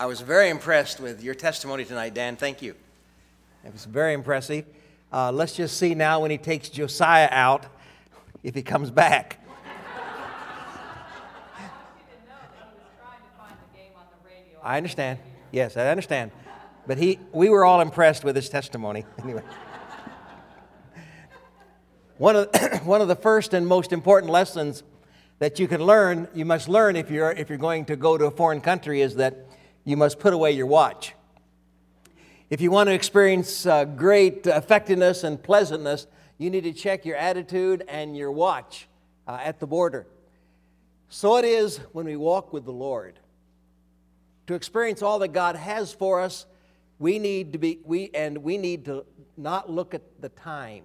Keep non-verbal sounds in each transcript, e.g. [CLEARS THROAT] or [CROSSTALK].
I was very impressed with your testimony tonight, Dan. Thank you. It was very impressive. Uh, let's just see now when he takes Josiah out if he comes back. [LAUGHS] I understand. Yes, I understand. But he, we were all impressed with his testimony. [LAUGHS] Anyway. One of, [CLEARS THROAT] one of the first and most important lessons that you can learn, you must learn if you're, if you're going to go to a foreign country, is that you must put away your watch. If you want to experience uh, great effectiveness and pleasantness, you need to check your attitude and your watch uh, at the border. So it is when we walk with the Lord. To experience all that God has for us, we need to be we and we need to not look at the time.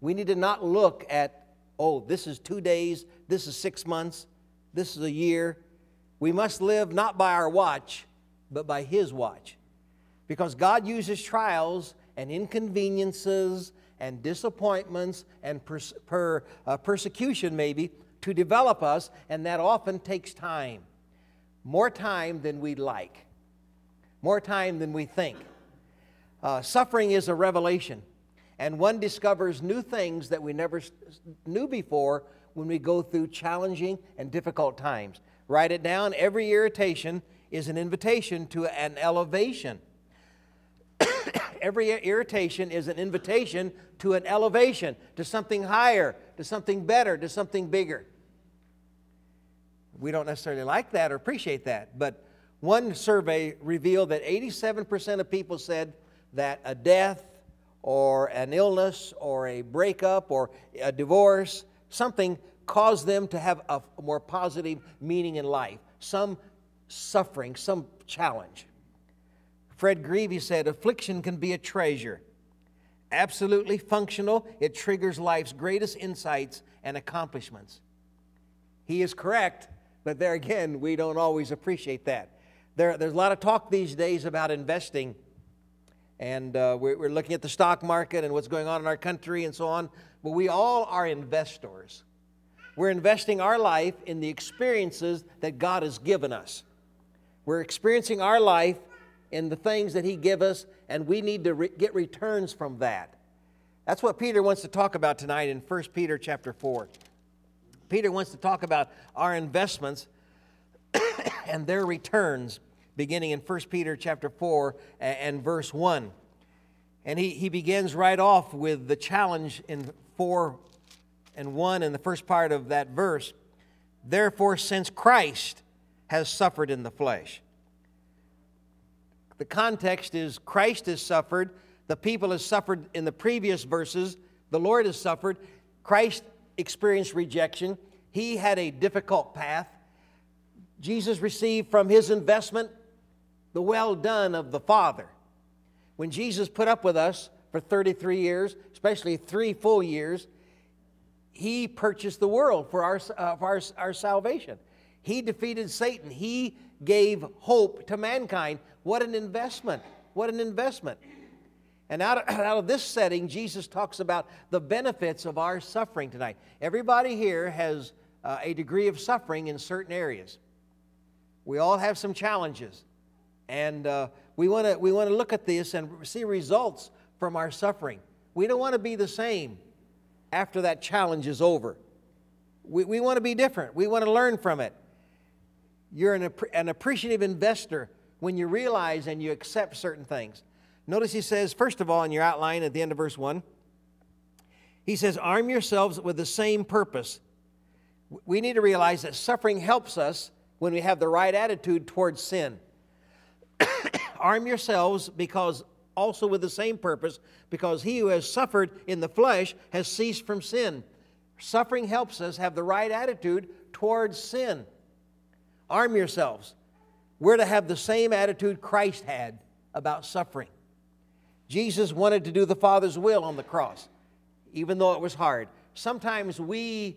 We need to not look at oh, this is 2 days, this is 6 months, this is a year. We must live not by our watch, but by His watch. Because God uses trials and inconveniences and disappointments and pers- per, uh, persecution, maybe, to develop us, and that often takes time. More time than we'd like, more time than we think. Uh, suffering is a revelation, and one discovers new things that we never knew before when we go through challenging and difficult times. Write it down. Every irritation is an invitation to an elevation. [COUGHS] Every irritation is an invitation to an elevation, to something higher, to something better, to something bigger. We don't necessarily like that or appreciate that, but one survey revealed that 87% of people said that a death or an illness or a breakup or a divorce, something cause them to have a more positive meaning in life, some suffering, some challenge. Fred Greevy said, Affliction can be a treasure. Absolutely functional, it triggers life's greatest insights and accomplishments. He is correct, but there again, we don't always appreciate that. There, there's a lot of talk these days about investing, and uh, we're, we're looking at the stock market and what's going on in our country and so on, but we all are investors. We're investing our life in the experiences that God has given us. We're experiencing our life in the things that He give us, and we need to re- get returns from that. That's what Peter wants to talk about tonight in 1 Peter chapter 4. Peter wants to talk about our investments [COUGHS] and their returns beginning in 1 Peter chapter 4 and verse 1. And he, he begins right off with the challenge in 4 and 1 in the first part of that verse. Therefore, since Christ has suffered in the flesh. The context is Christ has suffered, the people has suffered in the previous verses, the Lord has suffered. Christ experienced rejection, he had a difficult path. Jesus received from his investment the well done of the Father. When Jesus put up with us for 33 years, especially three full years, he purchased the world for our, uh, for our, our salvation. He defeated Satan. He gave hope to mankind. What an investment! What an investment. And out of, [CLEARS THROAT] out of this setting, Jesus talks about the benefits of our suffering tonight. Everybody here has uh, a degree of suffering in certain areas. We all have some challenges. And uh, we want to we wanna look at this and see results from our suffering. We don't want to be the same after that challenge is over. We, we want to be different. We want to learn from it. You're an, an appreciative investor when you realize and you accept certain things. Notice he says, first of all, in your outline at the end of verse 1, he says, Arm yourselves with the same purpose. We need to realize that suffering helps us when we have the right attitude towards sin. [COUGHS] Arm yourselves because also with the same purpose, because he who has suffered in the flesh has ceased from sin. Suffering helps us have the right attitude towards sin. Arm yourselves. We're to have the same attitude Christ had about suffering. Jesus wanted to do the Father's will on the cross, even though it was hard. Sometimes we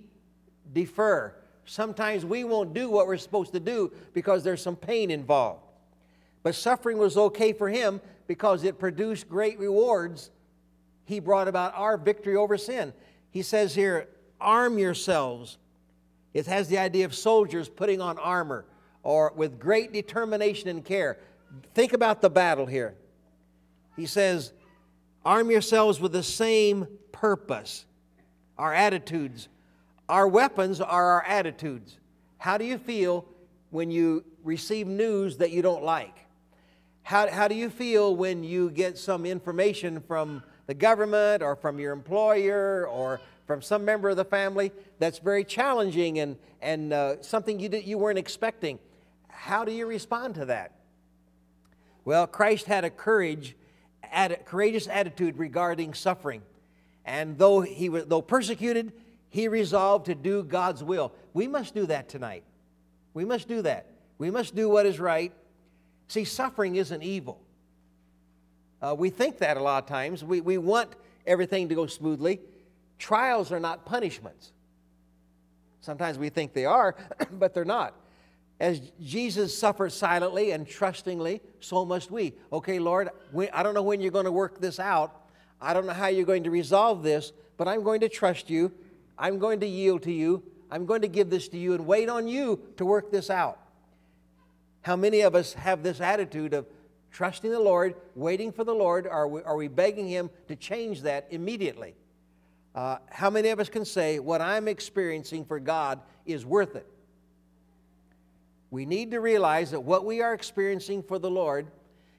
defer. Sometimes we won't do what we're supposed to do because there's some pain involved. But suffering was okay for him because it produced great rewards. He brought about our victory over sin. He says here, arm yourselves. It has the idea of soldiers putting on armor. or with great determination and care. Think about the battle here. He says, arm yourselves with the same purpose. Our attitudes. Our weapons are our attitudes. How do you feel when you receive news that you don't like? How, how do you feel when you get some information from the government or from your employer or from some member of the family that's very challenging and, and uh, something you, did, you weren't expecting? How do you respond to that? Well, Christ had a courage, a courageous attitude regarding suffering. And though he was though persecuted, he resolved to do God's will. We must do that tonight. We must do that. We must do what is right. See, suffering isn't evil. Uh, we think that a lot of times. We, we want everything to go smoothly. Trials are not punishments. Sometimes we think they are, [CLEARS THROAT] but they're not. As Jesus suffered silently and trustingly, so must we. Okay, Lord, I don't know when you're going to work this out. I don't know how you're going to resolve this, but I'm going to trust you. I'm going to yield to you. I'm going to give this to you and wait on you to work this out. How many of us have this attitude of trusting the Lord, waiting for the Lord? Are we, are we begging Him to change that immediately? Uh, how many of us can say, What I'm experiencing for God is worth it? We need to realize that what we are experiencing for the Lord,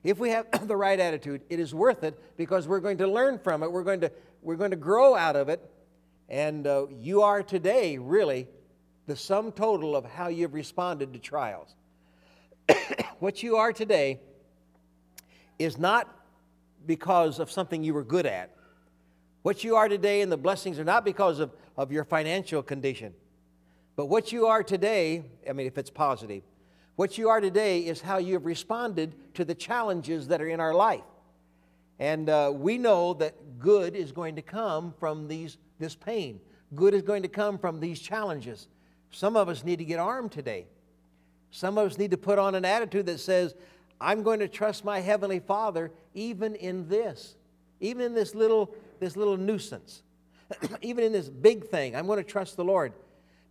if we have [COUGHS] the right attitude, it is worth it because we're going to learn from it. We're going to, we're going to grow out of it. And uh, you are today really the sum total of how you've responded to trials. [COUGHS] what you are today is not because of something you were good at. What you are today and the blessings are not because of, of your financial condition. But what you are today, I mean, if it's positive, what you are today is how you have responded to the challenges that are in our life. And uh, we know that good is going to come from these, this pain. Good is going to come from these challenges. Some of us need to get armed today. Some of us need to put on an attitude that says, I'm going to trust my Heavenly Father even in this, even in this little, this little nuisance, [CLEARS THROAT] even in this big thing. I'm going to trust the Lord.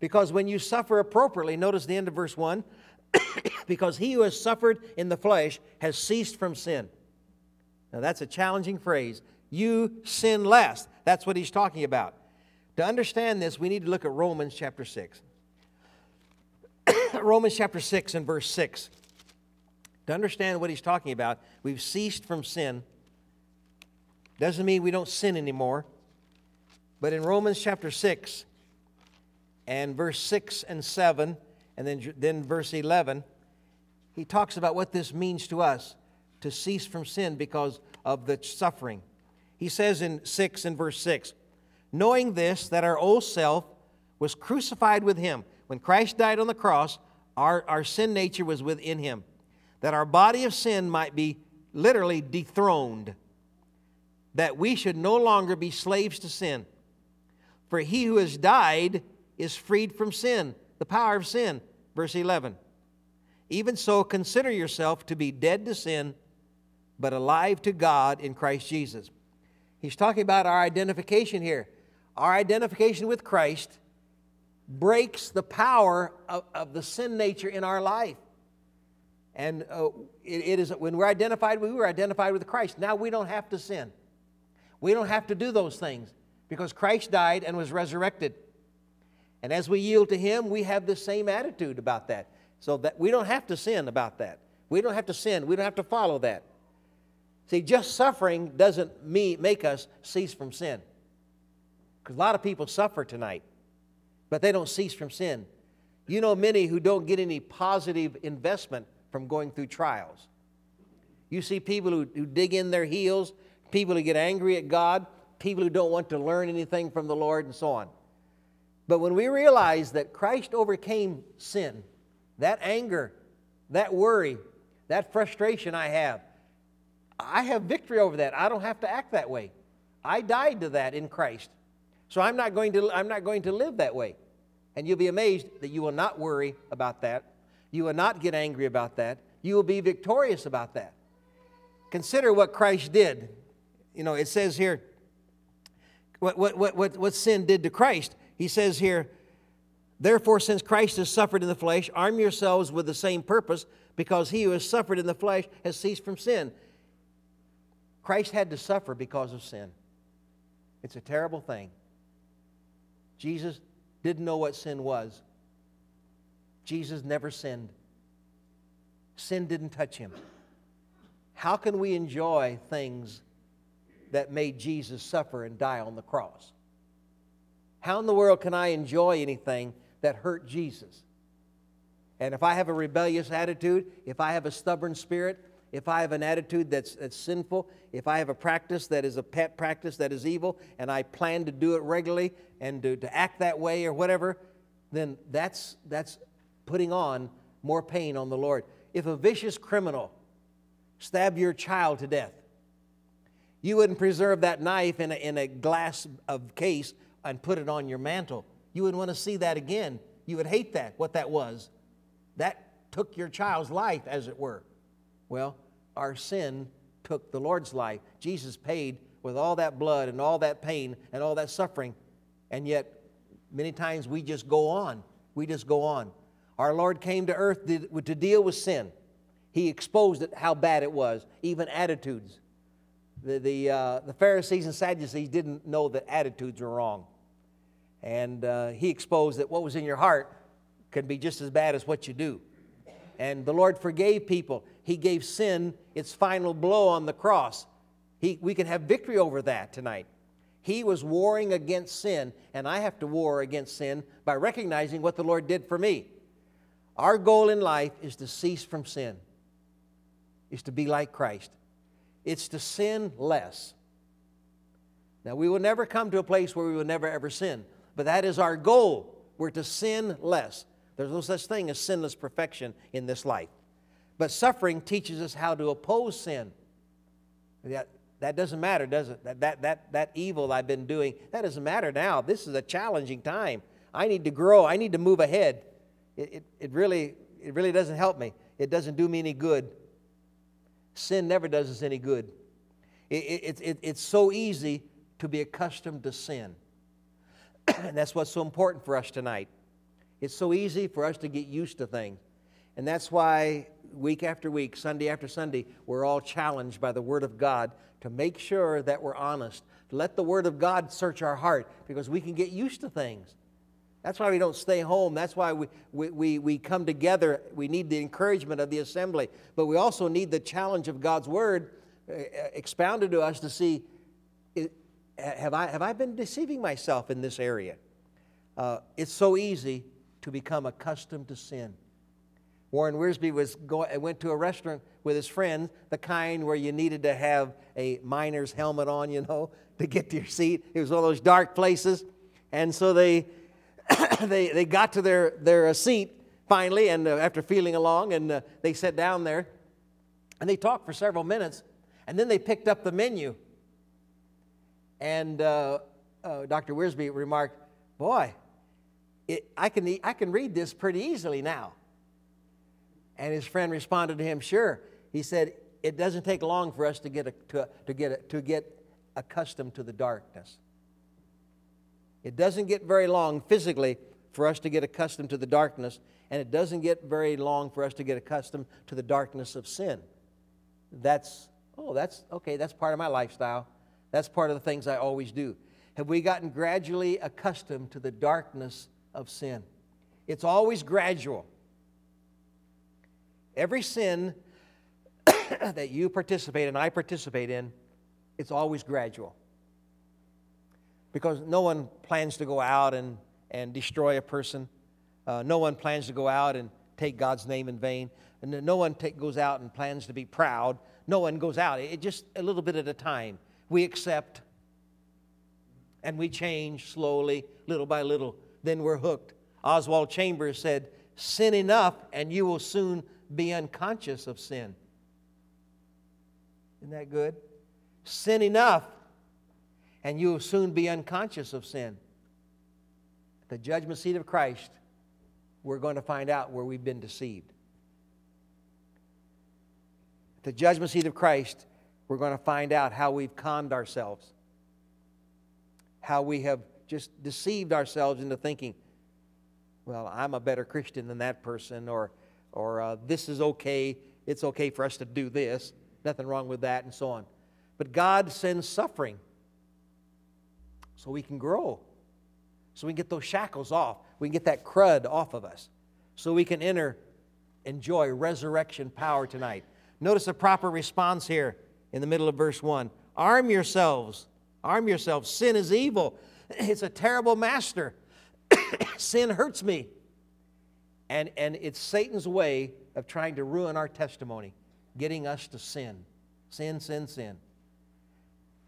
Because when you suffer appropriately, notice the end of verse 1 [CLEARS THROAT] because he who has suffered in the flesh has ceased from sin. Now that's a challenging phrase. You sin less. That's what he's talking about. To understand this, we need to look at Romans chapter 6. Romans chapter 6 and verse 6. To understand what he's talking about, we've ceased from sin. Doesn't mean we don't sin anymore. But in Romans chapter 6, and verse 6 and 7, and then, then verse 11, he talks about what this means to us to cease from sin because of the suffering. He says in 6 and verse 6, knowing this, that our old self was crucified with him. When Christ died on the cross, our, our sin nature was within him, that our body of sin might be literally dethroned, that we should no longer be slaves to sin. For he who has died is freed from sin, the power of sin. Verse 11. Even so, consider yourself to be dead to sin, but alive to God in Christ Jesus. He's talking about our identification here. Our identification with Christ breaks the power of, of the sin nature in our life. And uh, it, it is when we're identified, we were identified with Christ. Now we don't have to sin. We don't have to do those things because Christ died and was resurrected. And as we yield to Him, we have the same attitude about that. So that we don't have to sin about that. We don't have to sin. We don't have to follow that. See, just suffering doesn't me, make us cease from sin. Because a lot of people suffer tonight, but they don't cease from sin. You know many who don't get any positive investment from going through trials. You see people who, who dig in their heels, people who get angry at God, people who don't want to learn anything from the Lord, and so on. But when we realize that Christ overcame sin, that anger, that worry, that frustration I have, I have victory over that. I don't have to act that way. I died to that in Christ. So I'm not going to, I'm not going to live that way. And you'll be amazed that you will not worry about that. You will not get angry about that. You will be victorious about that. Consider what Christ did. You know, it says here what, what, what, what, what sin did to Christ. He says here, Therefore, since Christ has suffered in the flesh, arm yourselves with the same purpose, because he who has suffered in the flesh has ceased from sin. Christ had to suffer because of sin. It's a terrible thing. Jesus didn't know what sin was. Jesus never sinned. Sin didn't touch him. How can we enjoy things that made Jesus suffer and die on the cross? How in the world can I enjoy anything that hurt Jesus? And if I have a rebellious attitude, if I have a stubborn spirit, if I have an attitude that's, that's sinful, if I have a practice that is a pet practice that is evil, and I plan to do it regularly and to, to act that way or whatever, then that's, that's putting on more pain on the Lord. If a vicious criminal stabbed your child to death, you wouldn't preserve that knife in a, in a glass of case and put it on your mantle. You wouldn't want to see that again. You would hate that, what that was. That took your child's life, as it were. Well, our sin took the Lord's life. Jesus paid with all that blood and all that pain and all that suffering, and yet many times we just go on. We just go on. Our Lord came to earth to deal with sin. He exposed it, how bad it was, even attitudes. The, the, uh, the Pharisees and Sadducees didn't know that attitudes were wrong. And uh, he exposed that what was in your heart can be just as bad as what you do. And the Lord forgave people. He gave sin its final blow on the cross. He, we can have victory over that tonight. He was warring against sin, and I have to war against sin by recognizing what the Lord did for me. Our goal in life is to cease from sin, is to be like Christ. It's to sin less. Now, we will never come to a place where we will never ever sin, but that is our goal. We're to sin less. There's no such thing as sinless perfection in this life. But suffering teaches us how to oppose sin. That, that doesn't matter, does it? That, that, that, that evil I've been doing, that doesn't matter now. This is a challenging time. I need to grow, I need to move ahead. It, it, it, really, it really doesn't help me, it doesn't do me any good. Sin never does us any good. It, it, it's so easy to be accustomed to sin. [CLEARS THROAT] and that's what's so important for us tonight. It's so easy for us to get used to things. And that's why week after week, Sunday after Sunday, we're all challenged by the Word of God to make sure that we're honest, let the Word of God search our heart because we can get used to things. That's why we don't stay home. That's why we, we, we, we come together. We need the encouragement of the assembly, but we also need the challenge of God's Word uh, expounded to us to see have, I, have I been deceiving myself in this area? Uh, it's so easy to become accustomed to sin. Warren Wiersbe was go, went to a restaurant with his friend, the kind where you needed to have a miner's helmet on, you know, [LAUGHS] to get to your seat. It was one of those dark places. And so they, [COUGHS] they, they got to their, their uh, seat finally, and uh, after feeling along, and uh, they sat down there, and they talked for several minutes, and then they picked up the menu. And uh, uh, Dr. Wiersbe remarked, Boy, it, I, can, I can read this pretty easily now. And his friend responded to him, Sure. He said, It doesn't take long for us to get, a, to, to, get a, to get accustomed to the darkness. It doesn't get very long physically for us to get accustomed to the darkness, and it doesn't get very long for us to get accustomed to the darkness of sin. That's, oh, that's okay, that's part of my lifestyle. That's part of the things I always do. Have we gotten gradually accustomed to the darkness of sin? It's always gradual. Every sin [COUGHS] that you participate in, I participate in, it's always gradual. Because no one plans to go out and, and destroy a person. Uh, no one plans to go out and take God's name in vain. And no one take, goes out and plans to be proud. No one goes out. It just a little bit at a time we accept and we change slowly, little by little. Then we're hooked. Oswald Chambers said, Sin enough, and you will soon be unconscious of sin. Isn't that good? Sin enough, and you will soon be unconscious of sin. At the judgment seat of Christ, we're going to find out where we've been deceived. At the judgment seat of Christ, we're going to find out how we've conned ourselves, how we have just deceived ourselves into thinking well, I'm a better Christian than that person, or, or uh, this is okay. It's okay for us to do this. Nothing wrong with that, and so on. But God sends suffering so we can grow, so we can get those shackles off, we can get that crud off of us, so we can enter, enjoy resurrection power tonight. Notice the proper response here in the middle of verse 1 Arm yourselves, arm yourselves. Sin is evil, [CLEARS THROAT] it's a terrible master. [CLEARS THROAT] Sin hurts me. And, and it's Satan's way of trying to ruin our testimony, getting us to sin. Sin, sin, sin.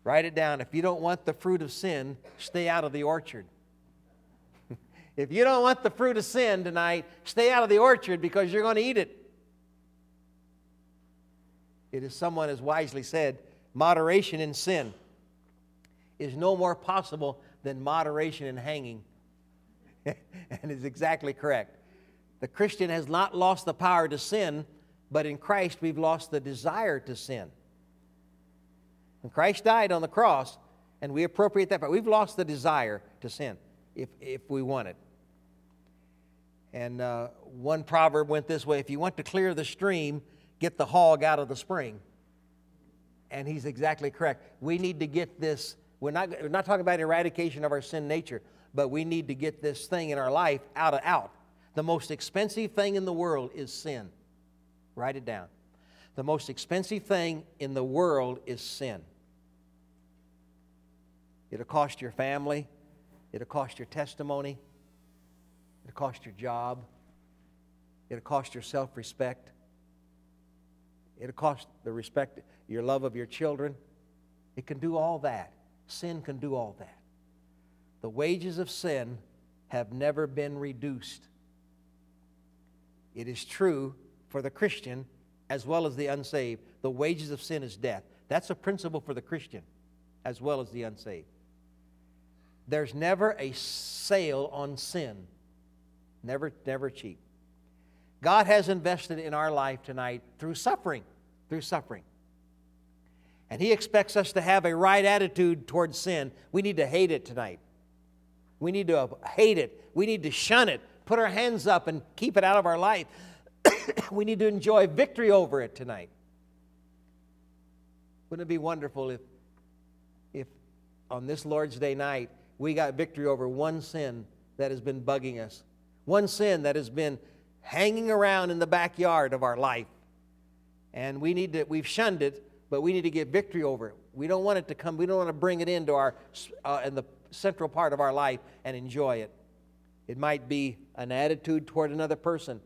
Write it down. If you don't want the fruit of sin, stay out of the orchard. [LAUGHS] if you don't want the fruit of sin tonight, stay out of the orchard because you're going to eat it. It is someone has wisely said, moderation in sin is no more possible than moderation in hanging. [LAUGHS] and is exactly correct. The Christian has not lost the power to sin, but in Christ we've lost the desire to sin. When Christ died on the cross, and we appropriate that, but we've lost the desire to sin if, if we want it. And uh, one proverb went this way if you want to clear the stream, get the hog out of the spring. And he's exactly correct. We need to get this, we're not, we're not talking about eradication of our sin nature, but we need to get this thing in our life out of out. The most expensive thing in the world is sin. Write it down. The most expensive thing in the world is sin. It'll cost your family, it'll cost your testimony, it'll cost your job, it'll cost your self respect, it'll cost the respect, your love of your children. It can do all that. Sin can do all that. The wages of sin have never been reduced. It is true for the Christian as well as the unsaved. The wages of sin is death. That's a principle for the Christian as well as the unsaved. There's never a sale on sin. Never, never cheap. God has invested in our life tonight through suffering, through suffering. And He expects us to have a right attitude towards sin. We need to hate it tonight. We need to hate it. We need to shun it, put our hands up and keep it out of our life. [COUGHS] we need to enjoy victory over it tonight. Wouldn't it be wonderful if, if on this Lord's Day night we got victory over one sin that has been bugging us, one sin that has been hanging around in the backyard of our life, and we need to we've shunned it, but we need to get victory over it. We don't want it to come. We don't want to bring it into our uh, in the central part of our life and enjoy it. It might be an attitude toward another person.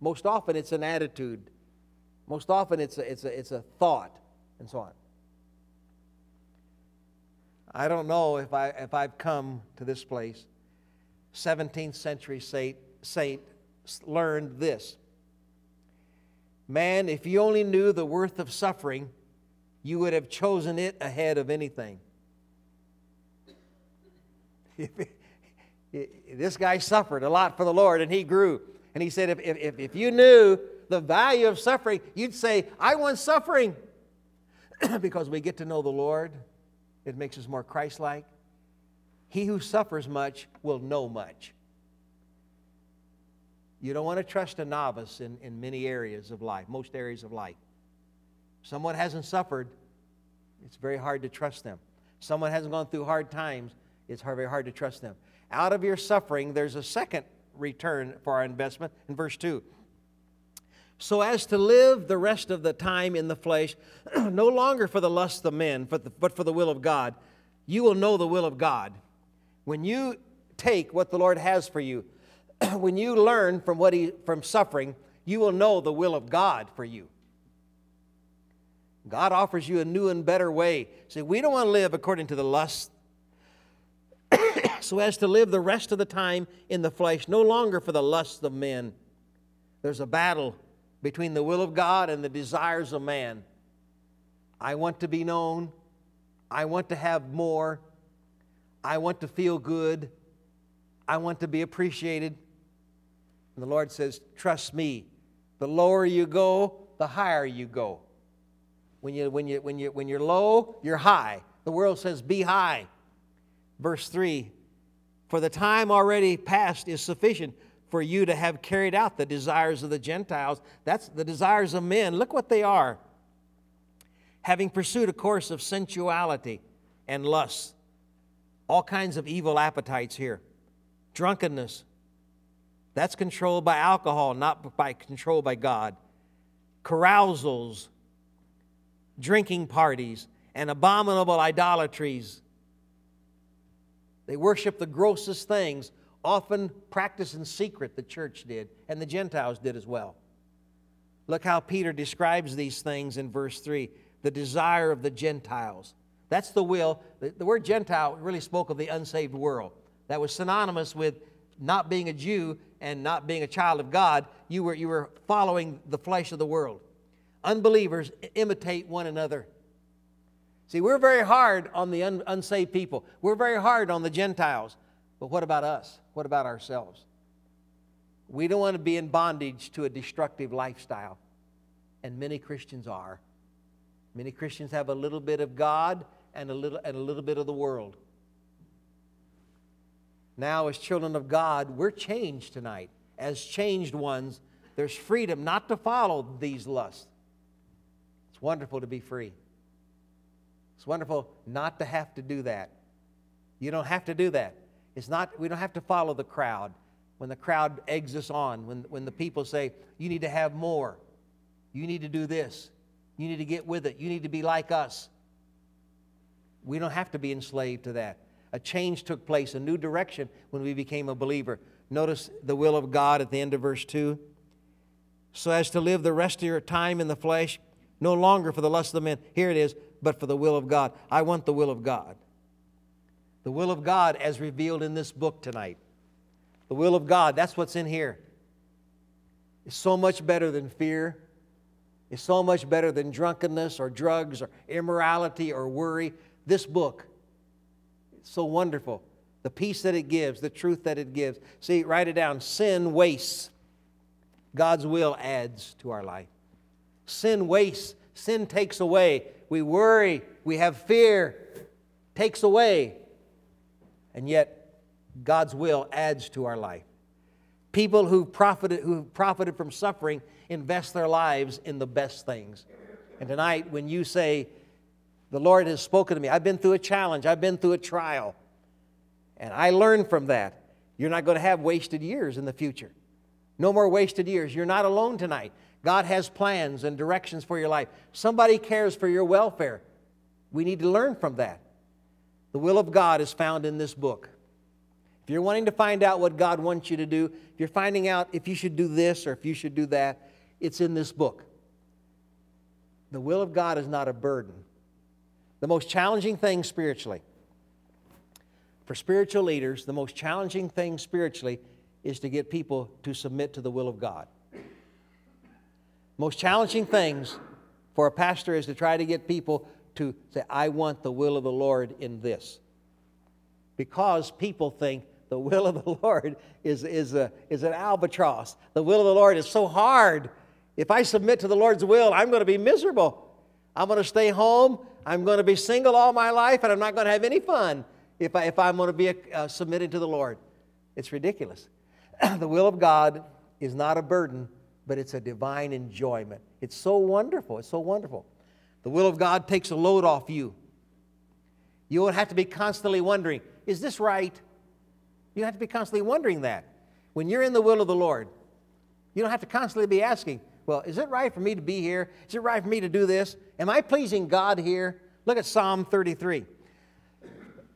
Most often, it's an attitude. Most often, it's a, it's a, it's a thought, and so on. I don't know if, I, if I've come to this place. 17th century saint, saint learned this Man, if you only knew the worth of suffering, you would have chosen it ahead of anything. [LAUGHS] this guy suffered a lot for the Lord and he grew. And he said, if, if, if you knew the value of suffering, you'd say, I want suffering. [CLEARS THROAT] because we get to know the Lord, it makes us more Christ like. He who suffers much will know much. You don't want to trust a novice in, in many areas of life, most areas of life. Someone hasn't suffered, it's very hard to trust them. Someone hasn't gone through hard times, it's very hard to trust them. Out of your suffering, there's a second return for our investment in verse 2. So as to live the rest of the time in the flesh, [CLEARS THROAT] no longer for the lust of men, but for the will of God, you will know the will of God. When you take what the Lord has for you, [CLEARS THROAT] when you learn from what he from suffering, you will know the will of God for you. God offers you a new and better way. See, we don't want to live according to the lust so as to live the rest of the time in the flesh, no longer for the lusts of men. There's a battle between the will of God and the desires of man. I want to be known. I want to have more. I want to feel good. I want to be appreciated. And the Lord says, Trust me. The lower you go, the higher you go. When, you, when, you, when, you, when you're low, you're high. The world says, Be high. Verse 3 For the time already past is sufficient for you to have carried out the desires of the Gentiles. That's the desires of men. Look what they are. Having pursued a course of sensuality and lust, all kinds of evil appetites here. Drunkenness, that's controlled by alcohol, not by controlled by God. Carousals, drinking parties, and abominable idolatries. They worship the grossest things, often practiced in secret, the church did, and the Gentiles did as well. Look how Peter describes these things in verse 3 the desire of the Gentiles. That's the will. The, the word Gentile really spoke of the unsaved world. That was synonymous with not being a Jew and not being a child of God. You were, you were following the flesh of the world. Unbelievers imitate one another. See, we're very hard on the un- unsaved people, we're very hard on the Gentiles. But what about us? What about ourselves? We don't want to be in bondage to a destructive lifestyle, and many Christians are. Many Christians have a little bit of God and a little, and a little bit of the world. Now, as children of God, we're changed tonight. As changed ones, there's freedom not to follow these lusts. It's wonderful to be free. Wonderful not to have to do that. You don't have to do that. It's not, we don't have to follow the crowd. When the crowd eggs us on, when, when the people say, you need to have more, you need to do this, you need to get with it, you need to be like us. We don't have to be enslaved to that. A change took place, a new direction when we became a believer. Notice the will of God at the end of verse 2. So as to live the rest of your time in the flesh, no longer for the lust of the men. Here it is, but for the will of God. I want the will of God. The will of God as revealed in this book tonight. The will of God, that's what's in here. It's so much better than fear. It's so much better than drunkenness or drugs or immorality or worry. This book, it's so wonderful. The peace that it gives, the truth that it gives. See, write it down. Sin wastes, God's will adds to our life. Sin wastes, sin takes away. We worry, we have fear, takes away. And yet, God's will adds to our life. People who profited, who profited from suffering invest their lives in the best things. And tonight, when you say, The Lord has spoken to me, I've been through a challenge, I've been through a trial, and I learned from that, you're not going to have wasted years in the future. No more wasted years. You're not alone tonight. God has plans and directions for your life. Somebody cares for your welfare. We need to learn from that. The will of God is found in this book. If you're wanting to find out what God wants you to do, if you're finding out if you should do this or if you should do that, it's in this book. The will of God is not a burden. The most challenging thing spiritually, for spiritual leaders, the most challenging thing spiritually is to get people to submit to the will of God. Most challenging things for a pastor is to try to get people to say, I want the will of the Lord in this. Because people think the will of the [LAUGHS] Lord is, is, a, is an albatross. The will of the Lord is so hard. If I submit to the Lord's will, I'm going to be miserable. I'm going to stay home. I'm going to be single all my life, and I'm not going to have any fun if, I, if I'm going to be uh, submitted to the Lord. It's ridiculous. [CLEARS THROAT] the will of God is not a burden, but it's a divine enjoyment. It's so wonderful. It's so wonderful. The will of God takes a load off you. You won't have to be constantly wondering, is this right? You don't have to be constantly wondering that. When you're in the will of the Lord, you don't have to constantly be asking, well, is it right for me to be here? Is it right for me to do this? Am I pleasing God here? Look at Psalm 33.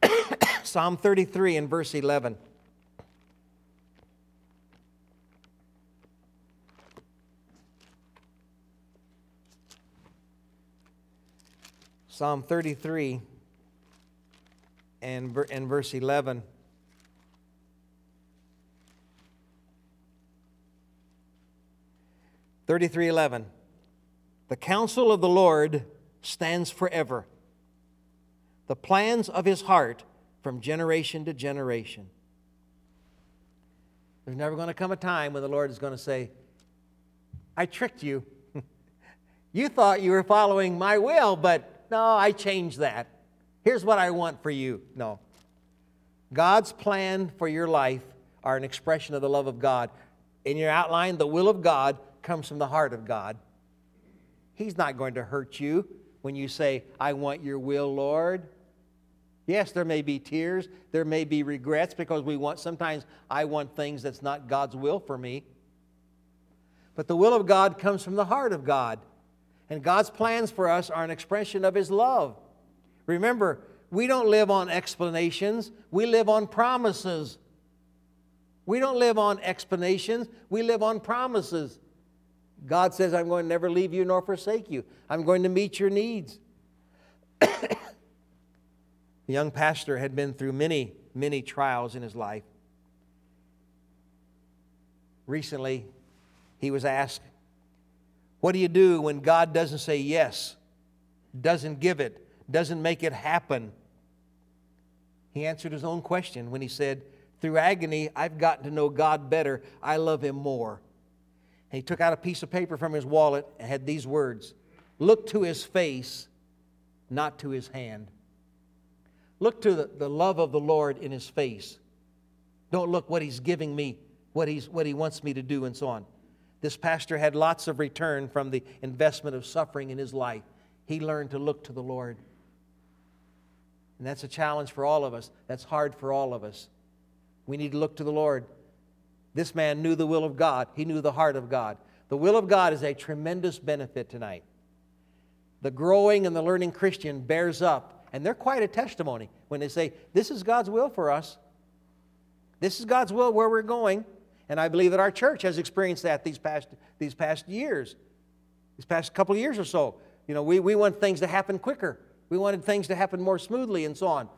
[COUGHS] Psalm 33 and verse 11. Psalm 33 and, and verse 11. Thirty-three eleven. The counsel of the Lord stands forever. The plans of his heart from generation to generation. There's never going to come a time when the Lord is going to say, I tricked you. [LAUGHS] you thought you were following my will, but no, I changed that. Here's what I want for you. No. God's plan for your life are an expression of the love of God. In your outline, the will of God comes from the heart of God. He's not going to hurt you when you say, I want your will, Lord. Yes, there may be tears, there may be regrets because we want, sometimes I want things that's not God's will for me. But the will of God comes from the heart of God. And God's plans for us are an expression of His love. Remember, we don't live on explanations, we live on promises. We don't live on explanations, we live on promises. God says, I'm going to never leave you nor forsake you. I'm going to meet your needs. [COUGHS] the young pastor had been through many, many trials in his life. Recently, he was asked, What do you do when God doesn't say yes, doesn't give it, doesn't make it happen? He answered his own question when he said, Through agony, I've gotten to know God better. I love him more. And he took out a piece of paper from his wallet and had these words Look to his face, not to his hand. Look to the, the love of the Lord in his face. Don't look what he's giving me, what, he's, what he wants me to do, and so on. This pastor had lots of return from the investment of suffering in his life. He learned to look to the Lord. And that's a challenge for all of us. That's hard for all of us. We need to look to the Lord. This man knew the will of God, he knew the heart of God. The will of God is a tremendous benefit tonight. The growing and the learning Christian bears up, and they're quite a testimony when they say, This is God's will for us. This is God's will where we're going. And I believe that our church has experienced that these past, these past years, these past couple of years or so. You know, we, we want things to happen quicker. We wanted things to happen more smoothly and so on.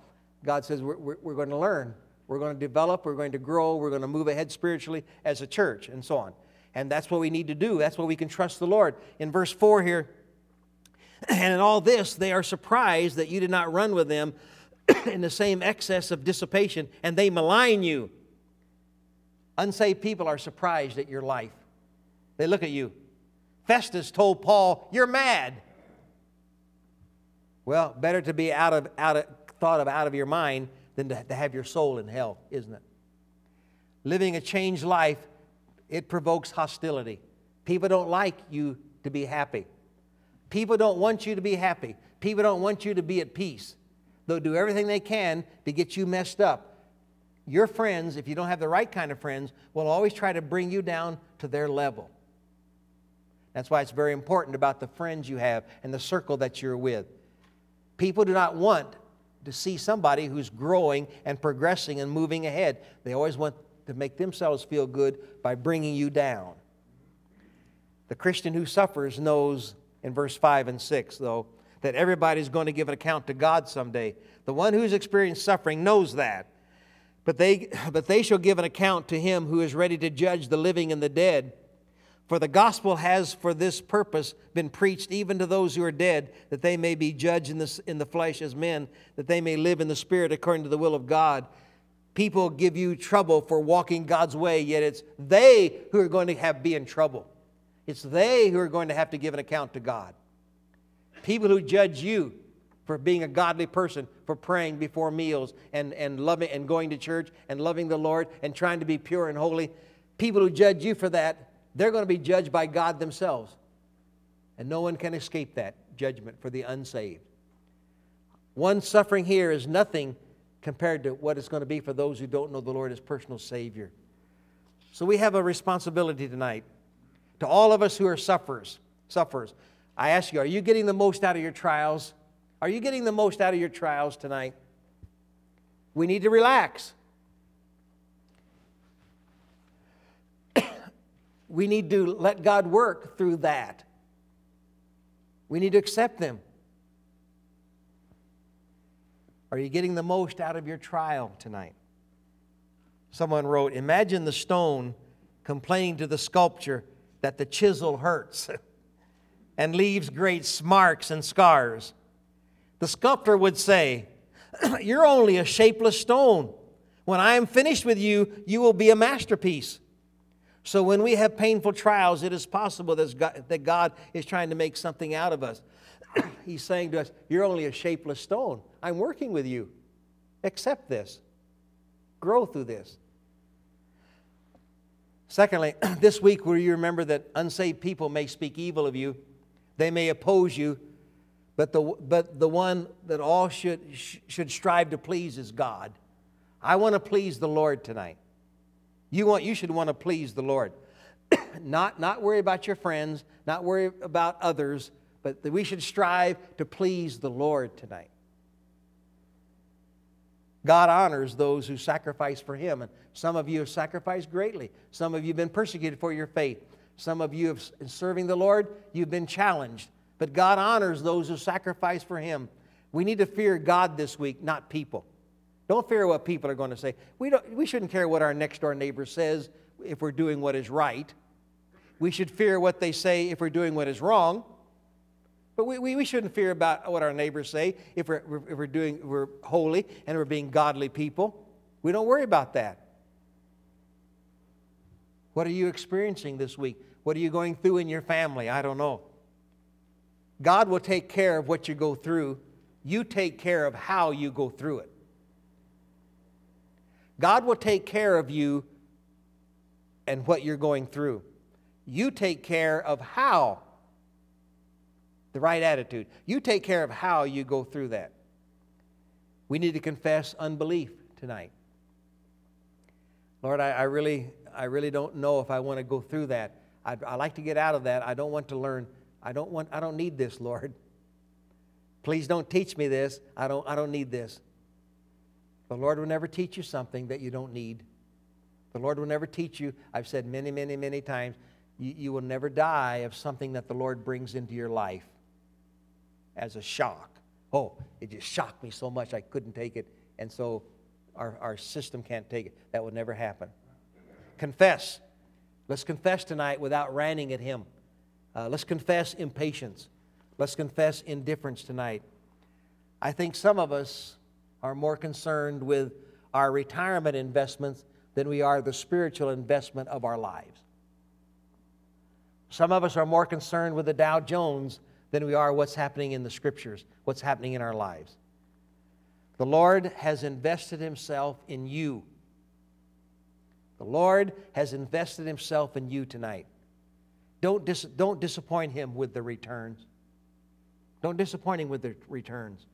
God says we're, we're, we're going to learn. We're going to develop, we're going to grow, we're going to move ahead spiritually as a church, and so on. And that's what we need to do. That's what we can trust the Lord. In verse 4 here, [CLEARS THROAT] and in all this, they are surprised that you did not run with them [CLEARS THROAT] in the same excess of dissipation, and they malign you. Unsaved people are surprised at your life. They look at you. Festus told Paul, You're mad. Well, better to be out of, out of, thought of out of your mind than to, to have your soul in hell, isn't it? Living a changed life, it provokes hostility. People don't like you to be happy. People don't want you to be happy. People don't want you to be at peace. They'll do everything they can to get you messed up. Your friends, if you don't have the right kind of friends, will always try to bring you down to their level. That's why it's very important about the friends you have and the circle that you're with. People do not want to see somebody who's growing and progressing and moving ahead. They always want to make themselves feel good by bringing you down. The Christian who suffers knows in verse 5 and 6, though, that everybody's going to give an account to God someday. The one who's experienced suffering knows that. But they, but they shall give an account to him who is ready to judge the living and the dead. For the gospel has for this purpose been preached even to those who are dead, that they may be judged in the, in the flesh as men, that they may live in the spirit according to the will of God. People give you trouble for walking God's way, yet it's they who are going to have be in trouble. It's they who are going to have to give an account to God. People who judge you for being a godly person, for praying before meals and, and loving and going to church and loving the Lord and trying to be pure and holy. People who judge you for that they're going to be judged by God themselves. And no one can escape that judgment for the unsaved. One suffering here is nothing compared to what it's going to be for those who don't know the Lord as personal Savior. So we have a responsibility tonight to all of us who are sufferers. Sufferers. I ask you, are you getting the most out of your trials? Are you getting the most out of your trials tonight? We need to relax. [COUGHS] we need to let God work through that. We need to accept them. Are you getting the most out of your trial tonight? Someone wrote Imagine the stone complaining to the sculpture that the chisel hurts [LAUGHS] and leaves great marks and scars. The sculptor would say, [CLEARS THROAT] You're only a shapeless stone. When I am finished with you, you will be a masterpiece. So when we have painful trials, it is possible that God is trying to make something out of us. [CLEARS THROAT] He's saying to us, You're only a shapeless stone. I'm working with you. Accept this, grow through this. Secondly, [CLEARS THROAT] this week, will you remember that unsaved people may speak evil of you, they may oppose you, but the, but the one that all should, should strive to please is God. I want to please the Lord tonight. You, want, you should want to please the Lord. [COUGHS] not, not worry about your friends, not worry about others, but that we should strive to please the Lord tonight. God honors those who sacrifice for Him. And some of you have sacrificed greatly. Some of you have been persecuted for your faith. Some of you have, in serving the Lord, you've been challenged. But God honors those who sacrifice for Him. We need to fear God this week, not people. Don't fear what people are going to say. We, don't, we shouldn't care what our next door neighbor says if we're doing what is right. We should fear what they say if we're doing what is wrong. But we, we, we shouldn't fear about what our neighbors say if we're, if we're doing we're holy and we're being godly people. We don't worry about that. What are you experiencing this week? What are you going through in your family? I don't know. God will take care of what you go through. You take care of how you go through it. God will take care of you and what you're going through. You take care of how, the right attitude. You take care of how you go through that. We need to confess unbelief tonight. Lord, I, I really, I really don't know if I want to go through that. I'd, I like to get out of that. I don't want to learn. I don't want. I don't need this, Lord. Please don't teach me this. I don't. I don't need this. The Lord will never teach you something that you don't need. The Lord will never teach you. I've said many, many, many times. You, you will never die of something that the Lord brings into your life as a shock. Oh, it just shocked me so much I couldn't take it, and so our, our system can't take it. That would never happen. Confess. Let's confess tonight without ranting at Him. Uh, let's confess impatience. Let's confess indifference tonight. I think some of us are more concerned with our retirement investments than we are the spiritual investment of our lives. Some of us are more concerned with the Dow Jones than we are what's happening in the scriptures, what's happening in our lives. The Lord has invested Himself in you. The Lord has invested Himself in you tonight. Don't, dis- don't disappoint Him with the returns. Don't disappoint Him with the returns.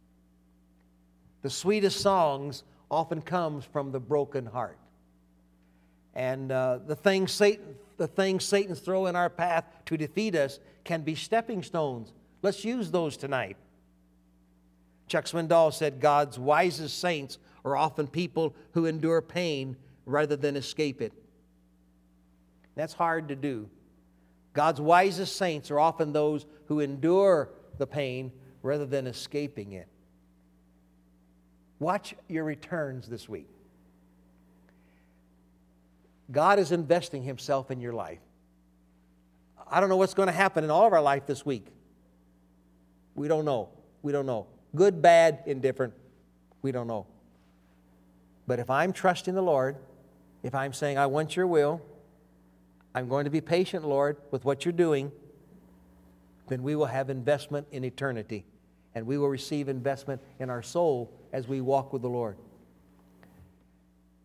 The sweetest songs often comes from the broken heart. And uh, the things Satan, the things Satan's throw in our path to defeat us can be stepping stones. Let's use those tonight. Chuck Swindoll said God's wisest saints are often people who endure pain rather than escape it. That's hard to do. God's wisest saints are often those who endure the pain rather than escaping it. Watch your returns this week. God is investing Himself in your life. I don't know what's going to happen in all of our life this week. We don't know. We don't know. Good, bad, indifferent. We don't know. But if I'm trusting the Lord, if I'm saying, I want your will, I'm going to be patient, Lord, with what you're doing, then we will have investment in eternity. And we will receive investment in our soul as we walk with the Lord.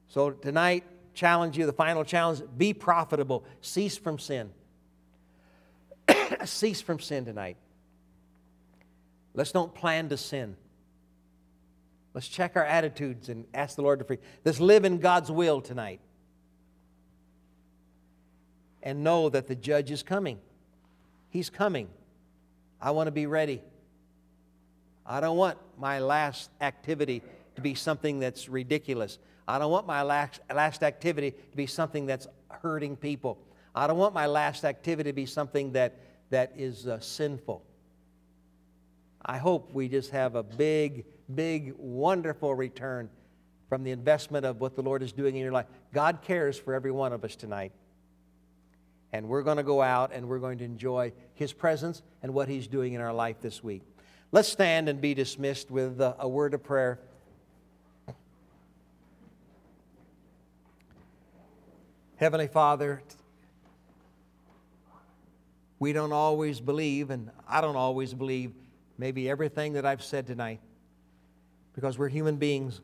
So tonight, challenge you, the final challenge be profitable, cease from sin. [COUGHS] cease from sin tonight. Let's don't plan to sin. Let's check our attitudes and ask the Lord to free. Let's live in God's will tonight. And know that the judge is coming. He's coming. I want to be ready. I don't want my last activity to be something that's ridiculous. I don't want my last, last activity to be something that's hurting people. I don't want my last activity to be something that, that is uh, sinful. I hope we just have a big, big, wonderful return from the investment of what the Lord is doing in your life. God cares for every one of us tonight. And we're going to go out and we're going to enjoy His presence and what He's doing in our life this week. Let's stand and be dismissed with a, word of prayer. Heavenly Father, we don't always believe, and I don't always believe maybe everything that I've said tonight because we're human beings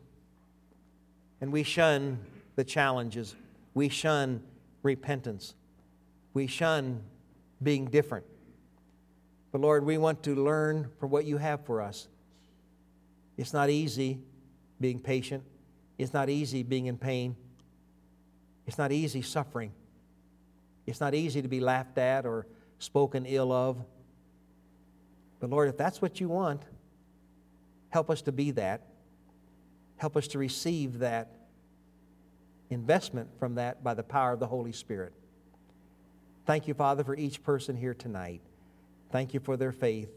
and we shun the challenges. We shun repentance. We shun being different. But Lord, we want to learn from what you have for us. It's not easy being patient, it's not easy being in pain, it's not easy suffering, it's not easy to be laughed at or spoken ill of. But Lord, if that's what you want, help us to be that. Help us to receive that investment from that by the power of the Holy Spirit. Thank you, Father, for each person here tonight. Thank you for their faith.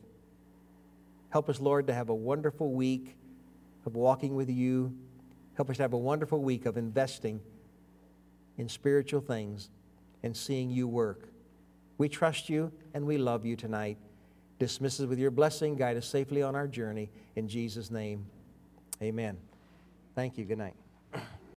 Help us, Lord, to have a wonderful week of walking with you. Help us to have a wonderful week of investing in spiritual things and seeing you work. We trust you and we love you tonight. Dismiss us with your blessing. Guide us safely on our journey. In Jesus' name, amen. Thank you. Good night.